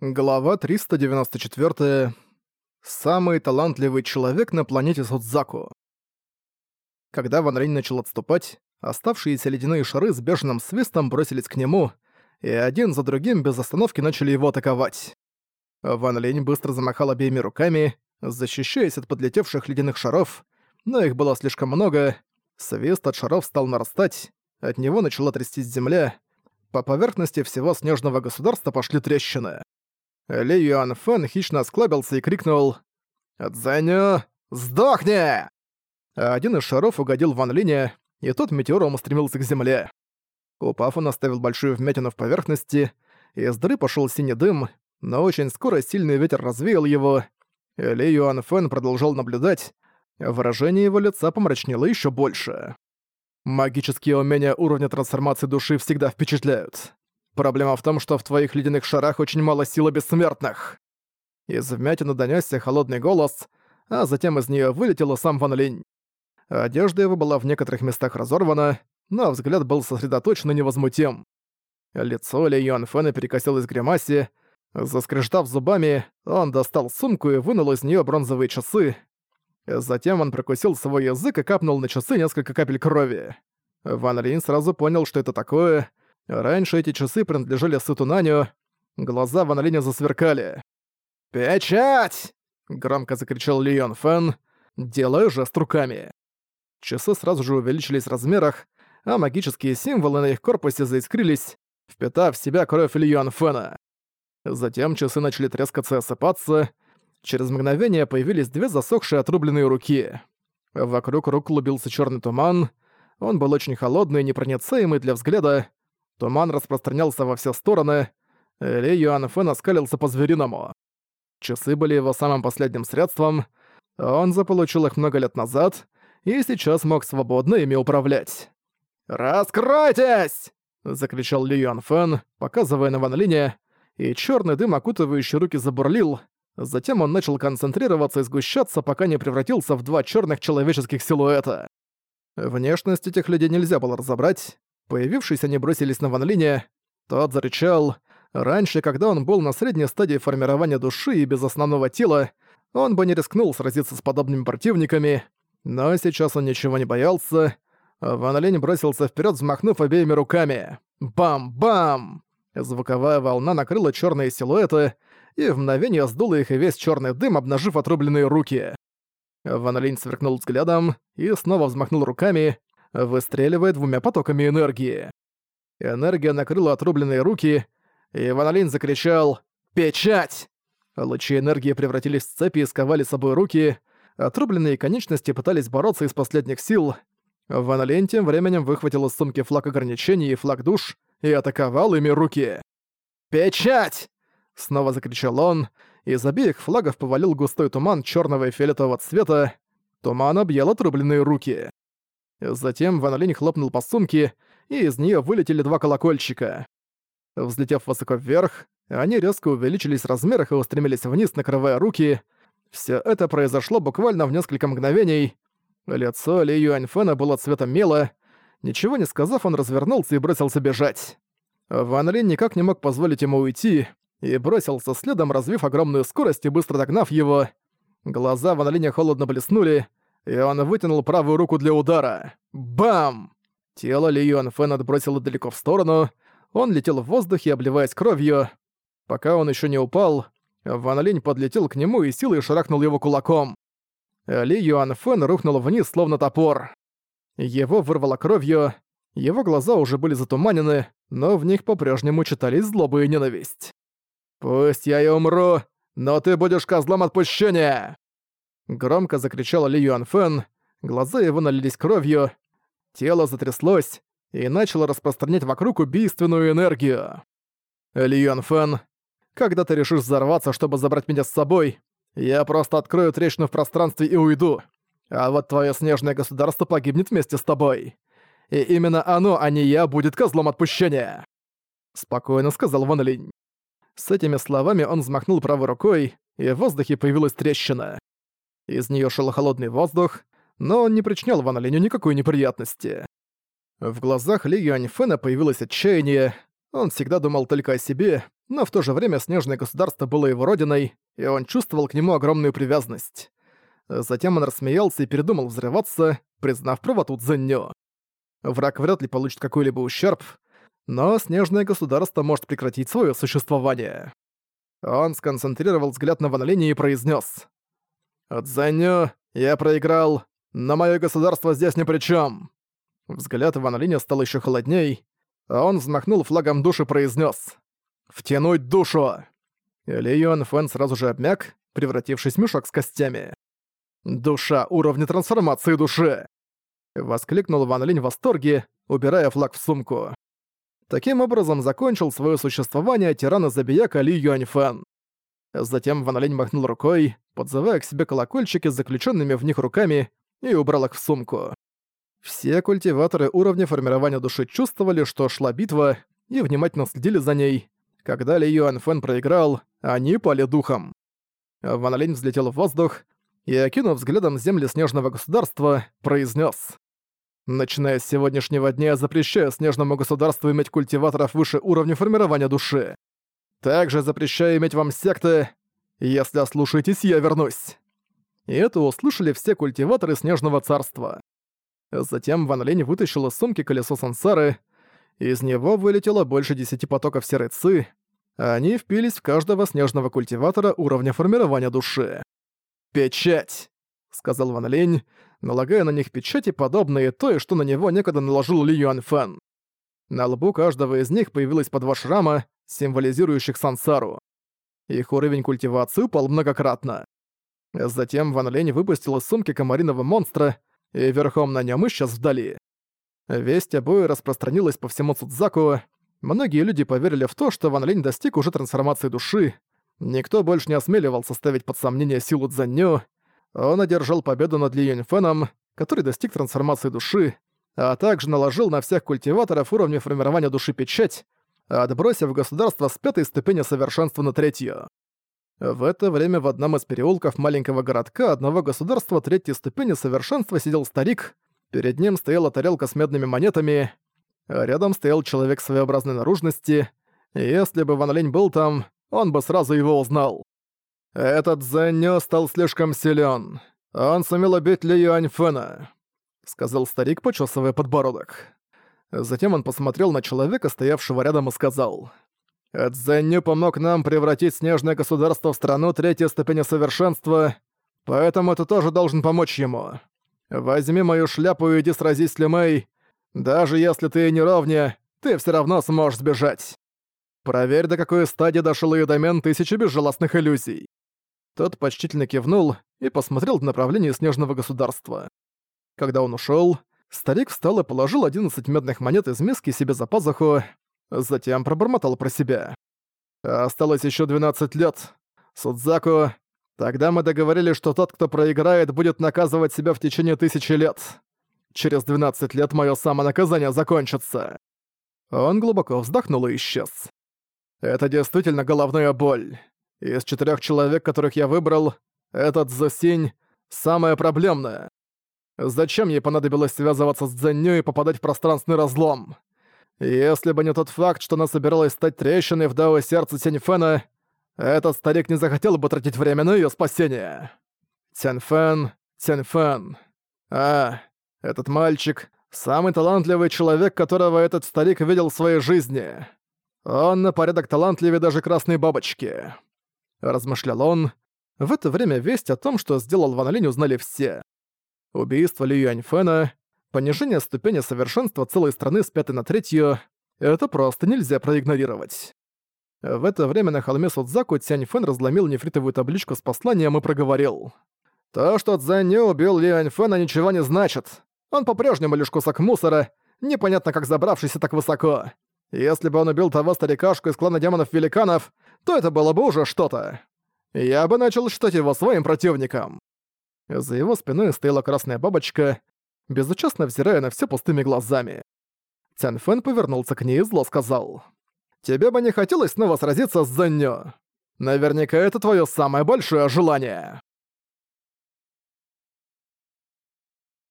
Глава 394. Самый талантливый человек на планете Судзаку. Когда Ван Линь начал отступать, оставшиеся ледяные шары с бешеным свистом бросились к нему, и один за другим без остановки начали его атаковать. Ван Линь быстро замахал обеими руками, защищаясь от подлетевших ледяных шаров, но их было слишком много, свист от шаров стал нарастать, от него начала трястись земля, по поверхности всего снежного государства пошли трещины. Ли Юан Фэн хищно осклабился и крикнул «Цзэню, сдохни!» Один из шаров угодил Ван Линя, и тот метеором устремился к земле. Упав, он оставил большую вмятину в поверхности, из дыры пошел синий дым, но очень скоро сильный ветер развеял его. Ли Юан Фэн продолжал наблюдать, выражение его лица помрачнело еще больше. Магические умения уровня трансформации души всегда впечатляют. Проблема в том, что в твоих ледяных шарах очень мало силы бессмертных. Из вмятины донёсся холодный голос, а затем из неё вылетела сам Ван Линь. Одежда его была в некоторых местах разорвана, но взгляд был сосредоточен и невозмутим. Лицо Ли Юан Фэна перекосилось гримасе. Заскрежетав зубами, он достал сумку и вынул из неё бронзовые часы. Затем он прокусил свой язык и капнул на часы несколько капель крови. Ван Линь сразу понял, что это такое — Раньше эти часы принадлежали Сатунаню. Глаза Ван Линя засверкали. «Печать!» — громко закричал Лион Фэн, делая жест руками. Часы сразу же увеличились в размерах, а магические символы на их корпусе заискрились, впитав в себя кровь Лион Фэна. Затем часы начали трескаться и осыпаться. Через мгновение появились две засохшие отрубленные руки. Вокруг рук клубился черный туман. Он был очень холодный и непроницаемый для взгляда, Туман распространялся во все стороны. Ли Юан Фэн оскалился по-звериному. Часы были его самым последним средством. Он заполучил их много лет назад и сейчас мог свободно ими управлять. «Раскройтесь!» — закричал Ли Юан Фэн, показывая на Ван Линя, и черный дым, окутывающий руки, забурлил. Затем он начал концентрироваться и сгущаться, пока не превратился в два черных человеческих силуэта. Внешность этих людей нельзя было разобрать, Появившись, они бросились на Ван Линя. Тот зарычал. Раньше, когда он был на средней стадии формирования души и без основного тела, он бы не рискнул сразиться с подобными противниками, но сейчас он ничего не боялся. Ван Линь бросился вперед, взмахнув обеими руками. Бам-бам! Звуковая волна накрыла черные силуэты, и в мгновение сдула их и весь черный дым, обнажив отрубленные руки. Ван Линь сверкнул взглядом и снова взмахнул руками, выстреливая двумя потоками энергии. Энергия накрыла отрубленные руки, и Ван закричал «Печать!». Лучи энергии превратились в цепи и сковали собой руки, отрубленные конечности пытались бороться из последних сил. Ван тем временем выхватил из сумки флаг ограничений и флаг душ и атаковал ими руки. «Печать!» — снова закричал он, из обеих флагов повалил густой туман черного и фиолетового цвета, туман объял отрубленные руки. Затем Ван Линь хлопнул по сумке, и из нее вылетели два колокольчика. Взлетев высоко вверх, они резко увеличились в размерах и устремились вниз, накрывая руки. Все это произошло буквально в несколько мгновений. Лицо Ли Юаньфэна было цветом мела. Ничего не сказав, он развернулся и бросился бежать. Ван Линь никак не мог позволить ему уйти, и бросился следом, развив огромную скорость и быстро догнав его. Глаза Ван Линя холодно блеснули, и он вытянул правую руку для удара. Бам! Тело Ли Юан Фэн отбросило далеко в сторону, он летел в воздухе, обливаясь кровью. Пока он еще не упал, Ван Линь подлетел к нему и силой шарахнул его кулаком. Ли Юан Фэн рухнул вниз, словно топор. Его вырвало кровью, его глаза уже были затуманены, но в них по-прежнему читались злоба и ненависть. «Пусть я и умру, но ты будешь козлом отпущения!» Громко закричал Ли Юан Фэн, глаза его налились кровью, тело затряслось и начало распространять вокруг убийственную энергию. Ли Юан Фэн, когда ты решишь взорваться, чтобы забрать меня с собой, я просто открою трещину в пространстве и уйду. А вот твое снежное государство погибнет вместе с тобой. И именно оно, а не я, будет козлом отпущения. Спокойно сказал Ван Линь. С этими словами он взмахнул правой рукой, и в воздухе появилась трещина. Из нее шел холодный воздух, но он не причинял Ван Линю никакой неприятности. В глазах Ли Юаньфэна появилось отчаяние, он всегда думал только о себе, но в то же время Снежное Государство было его родиной, и он чувствовал к нему огромную привязанность. Затем он рассмеялся и передумал взрываться, признав правоту Цзэньо. Враг вряд ли получит какой-либо ущерб, но Снежное Государство может прекратить свое существование. Он сконцентрировал взгляд на Ван Лине и произнес: «Цзэньо, я проиграл, но мое государство здесь ни при чем. Взгляд Ван Линя стал еще холодней, а он взмахнул флагом души и произнес: «Втянуть душу!» Ли Юан Фэн сразу же обмяк, превратившись в мешок с костями. «Душа уровня трансформации души!» Воскликнул Ван Линь в восторге, убирая флаг в сумку. Таким образом закончил свое существование тирана-забияка Ли Юаньфэн. Затем Ван Линь махнул рукой, подзывая к себе колокольчики с заключенными в них руками, и убрал их в сумку. Все культиваторы уровня формирования души чувствовали, что шла битва, и внимательно следили за ней. Когда Ли Юан Фэн проиграл, они пали духом. Ван Линь взлетел в воздух и, окинув взглядом земли снежного государства, произнес: Начиная с сегодняшнего дня я запрещаю снежному государству иметь культиваторов выше уровня формирования души. Также запрещаю иметь вам секты. Если ослушаетесь, я вернусь. И это услышали все культиваторы Снежного Царства. Затем Ван Лень вытащил из сумки колесо сансары. Из него вылетело больше десяти потоков серой. Они впились в каждого снежного культиватора уровня формирования души. «Печать!» — сказал Ван Лень, налагая на них печати, подобные той, что на него некогда наложил Ли Юан Фэн. На лбу каждого из них появилось по два шрама, символизирующих сансару. Их уровень культивации упал многократно. Затем Ван Лень выпустил из сумки комариного монстра и верхом на нем исчез вдали. Весть о бою распространилась по всему Цудзаку. Многие люди поверили в то, что Ван Линь достиг уже трансформации души. Никто больше не осмеливался ставить под сомнение силу Цзанью, он одержал победу над Ли Юньфеном, который достиг трансформации души, а также наложил на всех культиваторов уровня формирования души печать, отбросив государство с пятой ступени совершенства на третью. В это время в одном из переулков маленького городка одного государства третьей ступени совершенства сидел старик, перед ним стояла тарелка с медными монетами, рядом стоял человек своеобразной наружности, и если бы Ван Линь был там, он бы сразу его узнал. «Этот Зэньо стал слишком силен. Он сумел убить Ли Юаньфэна», — сказал старик, почесывая подбородок. Затем он посмотрел на человека, стоявшего рядом, и сказал. «Цзэнью помог нам превратить снежное государство в страну третьей ступени совершенства, поэтому ты тоже должен помочь ему. Возьми мою шляпу и иди сразись с Лемей. Даже если ты не ровня, ты все равно сможешь сбежать. Проверь, до какой стадии дошел ее домен тысячи безжалостных иллюзий. Тот почтительно кивнул и посмотрел в направлении снежного государства. Когда он ушёл, старик встал и положил 11 медных монет из миски себе за пазуху, затем пробормотал про себя. «Осталось ещё 12 лет. Судзаку, тогда мы договорились, что тот, кто проиграет, будет наказывать себя в течение тысячи лет. Через 12 лет моё самонаказание закончится». Он глубоко вздохнул и исчез. «Это действительно головная боль. Из четырех человек, которых я выбрал, этот Зосинь — самая проблемная. Зачем ей понадобилось связываться с Дзенью и попадать в пространственный разлом? Если бы не тот факт, что она собиралась стать трещиной в дао сердце Тяньфэна, этот старик не захотел бы тратить время на ее спасение. Тяньфэн, Тяньфэн. А, этот мальчик — самый талантливый человек, которого этот старик видел в своей жизни. Он на порядок талантливее даже красной бабочки размышлял он. В это время весть о том, что сделал Ван Линь, узнали все. Убийство Ли Юаньфэна, понижение ступени совершенства целой страны с пятой на третью — это просто нельзя проигнорировать. В это время на холме Судзаку Тяньфэн разломил нефритовую табличку с посланием и проговорил. «То, что Цзэнь убил Ли Юаньфэна, ничего не значит. Он по-прежнему лишь кусок мусора, непонятно как забравшийся так высоко. Если бы он убил того старикашку из клана демонов-великанов, то это было бы уже что-то. Я бы начал считать его своим противником. За его спиной стояла красная бабочка, безучастно взирая на все пустыми глазами. Цян Фэн повернулся к ней и зло сказал. «Тебе бы не хотелось снова сразиться с Зэньо. Наверняка это твое самое большое желание».